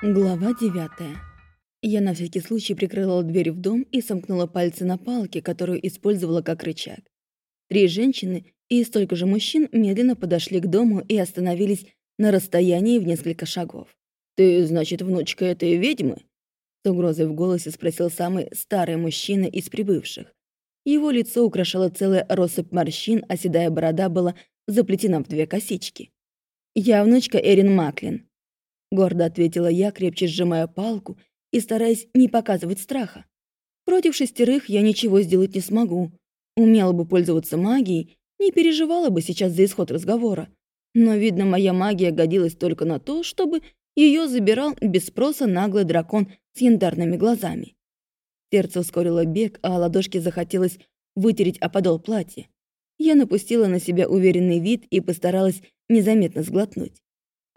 Глава девятая. Я на всякий случай прикрыла дверь в дом и сомкнула пальцы на палке, которую использовала как рычаг. Три женщины и столько же мужчин медленно подошли к дому и остановились на расстоянии в несколько шагов. «Ты, значит, внучка этой ведьмы?» С угрозой в голосе спросил самый старый мужчина из прибывших. Его лицо украшало целая россыпь морщин, а седая борода была заплетена в две косички. «Я внучка Эрин Маклин», Гордо ответила я, крепче сжимая палку и стараясь не показывать страха. Против шестерых я ничего сделать не смогу. Умела бы пользоваться магией, не переживала бы сейчас за исход разговора. Но, видно, моя магия годилась только на то, чтобы ее забирал без спроса наглый дракон с янтарными глазами. Сердце ускорило бег, а ладошке захотелось вытереть о подол платья. Я напустила на себя уверенный вид и постаралась незаметно сглотнуть.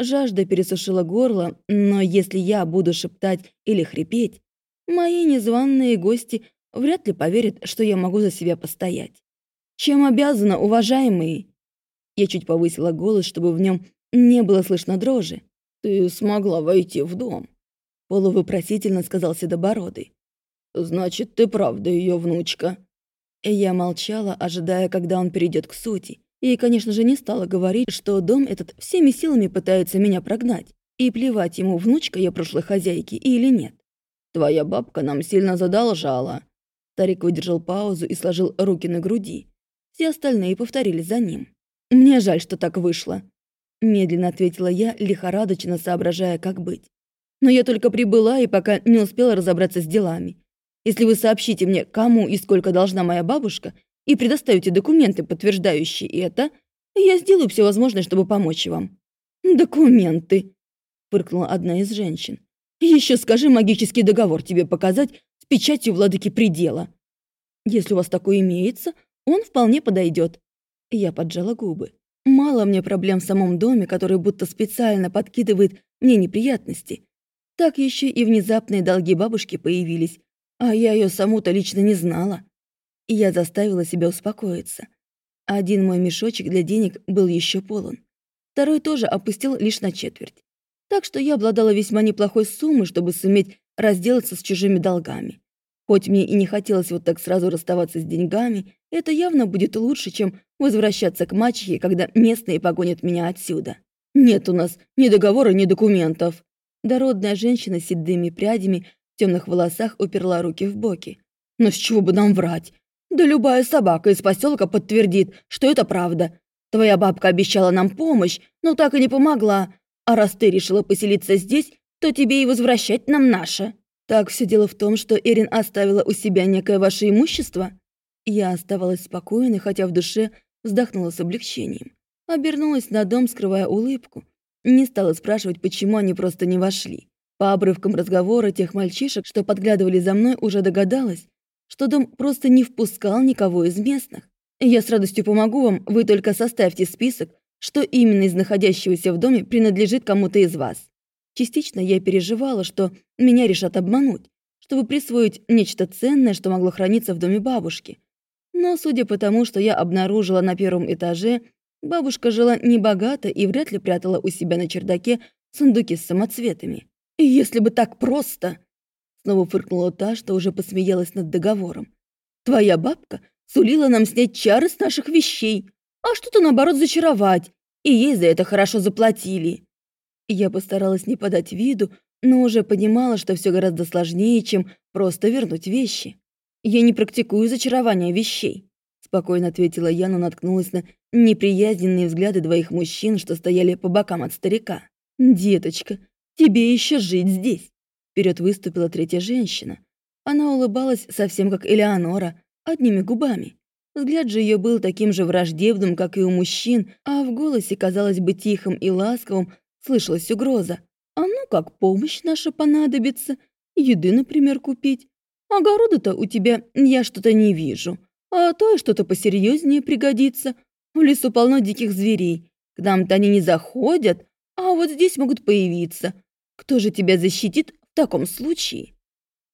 Жажда пересушила горло, но если я буду шептать или хрипеть, мои незваные гости вряд ли поверят, что я могу за себя постоять. Чем обязана, уважаемые? Я чуть повысила голос, чтобы в нем не было слышно дрожи. «Ты смогла войти в дом», — полувопросительно сказал Седобородый. «Значит, ты правда ее внучка». Я молчала, ожидая, когда он перейдет к сути. И, конечно же, не стала говорить, что дом этот всеми силами пытается меня прогнать. И плевать ему, внучка я прошлой хозяйки или нет. «Твоя бабка нам сильно задолжала». Старик выдержал паузу и сложил руки на груди. Все остальные повторили за ним. «Мне жаль, что так вышло», — медленно ответила я, лихорадочно соображая, как быть. «Но я только прибыла и пока не успела разобраться с делами. Если вы сообщите мне, кому и сколько должна моя бабушка, и предоставите документы, подтверждающие это, я сделаю все возможное, чтобы помочь вам». «Документы», — фыркнула одна из женщин. Еще скажи магический договор тебе показать с печатью владыки предела. Если у вас такой имеется, он вполне подойдет. Я поджала губы. Мало мне проблем в самом доме, который будто специально подкидывает мне неприятности. Так еще и внезапные долги бабушки появились, а я ее саму-то лично не знала и я заставила себя успокоиться. Один мой мешочек для денег был еще полон. Второй тоже опустил лишь на четверть. Так что я обладала весьма неплохой суммой, чтобы суметь разделаться с чужими долгами. Хоть мне и не хотелось вот так сразу расставаться с деньгами, это явно будет лучше, чем возвращаться к мачехе, когда местные погонят меня отсюда. Нет у нас ни договора, ни документов. Дородная женщина с седыми прядями в темных волосах уперла руки в боки. Но с чего бы нам врать? Да любая собака из поселка подтвердит, что это правда. Твоя бабка обещала нам помощь, но так и не помогла. А раз ты решила поселиться здесь, то тебе и возвращать нам наше. Так все дело в том, что Эрин оставила у себя некое ваше имущество. Я оставалась спокойной, хотя в душе вздохнула с облегчением. Обернулась на дом, скрывая улыбку. Не стала спрашивать, почему они просто не вошли. По обрывкам разговора тех мальчишек, что подглядывали за мной, уже догадалась, что дом просто не впускал никого из местных. Я с радостью помогу вам, вы только составьте список, что именно из находящегося в доме принадлежит кому-то из вас. Частично я переживала, что меня решат обмануть, чтобы присвоить нечто ценное, что могло храниться в доме бабушки. Но судя по тому, что я обнаружила на первом этаже, бабушка жила небогато и вряд ли прятала у себя на чердаке сундуки с самоцветами. И если бы так просто... Снова фыркнула та, что уже посмеялась над договором. «Твоя бабка сулила нам снять чары с наших вещей, а что-то, наоборот, зачаровать, и ей за это хорошо заплатили». Я постаралась не подать виду, но уже понимала, что все гораздо сложнее, чем просто вернуть вещи. «Я не практикую зачарование вещей», — спокойно ответила я, но наткнулась на неприязненные взгляды двоих мужчин, что стояли по бокам от старика. «Деточка, тебе еще жить здесь». Вперед выступила третья женщина. Она улыбалась совсем как Элеонора, одними губами. Взгляд же ее был таким же враждебным, как и у мужчин, а в голосе, казалось бы, тихим и ласковым, слышалась угроза. «А ну как помощь наша понадобится? Еды, например, купить? Огорода-то у тебя я что-то не вижу, а то и что-то посерьезнее пригодится. В лесу полно диких зверей. К нам-то они не заходят, а вот здесь могут появиться. Кто же тебя защитит в таком случае...»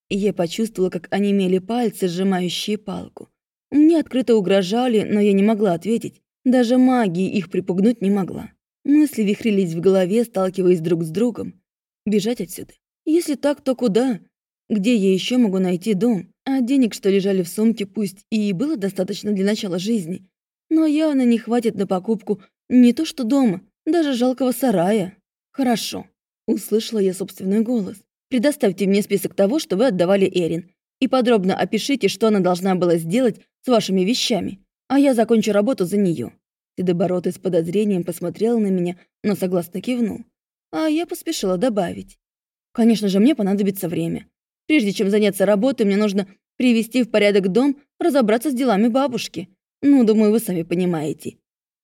Я почувствовала, как онемели пальцы, сжимающие палку. Мне открыто угрожали, но я не могла ответить. Даже магии их припугнуть не могла. Мысли вихрились в голове, сталкиваясь друг с другом. Бежать отсюда. Если так, то куда? Где я еще могу найти дом? А денег, что лежали в сумке, пусть и было достаточно для начала жизни, но явно не хватит на покупку не то что дома, даже жалкого сарая. Хорошо. Услышала я собственный голос. Предоставьте мне список того, что вы отдавали Эрин, и подробно опишите, что она должна была сделать с вашими вещами, а я закончу работу за нее. Седоборотый с подозрением посмотрел на меня, но согласно кивнул. А я поспешила добавить. Конечно же, мне понадобится время. Прежде чем заняться работой, мне нужно привести в порядок дом, разобраться с делами бабушки. Ну, думаю, вы сами понимаете.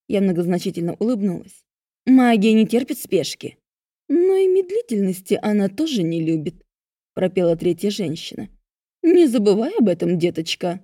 Я многозначительно улыбнулась. Магия не терпит спешки. Но и медлительности она тоже не любит, пропела третья женщина. Не забывай об этом, деточка.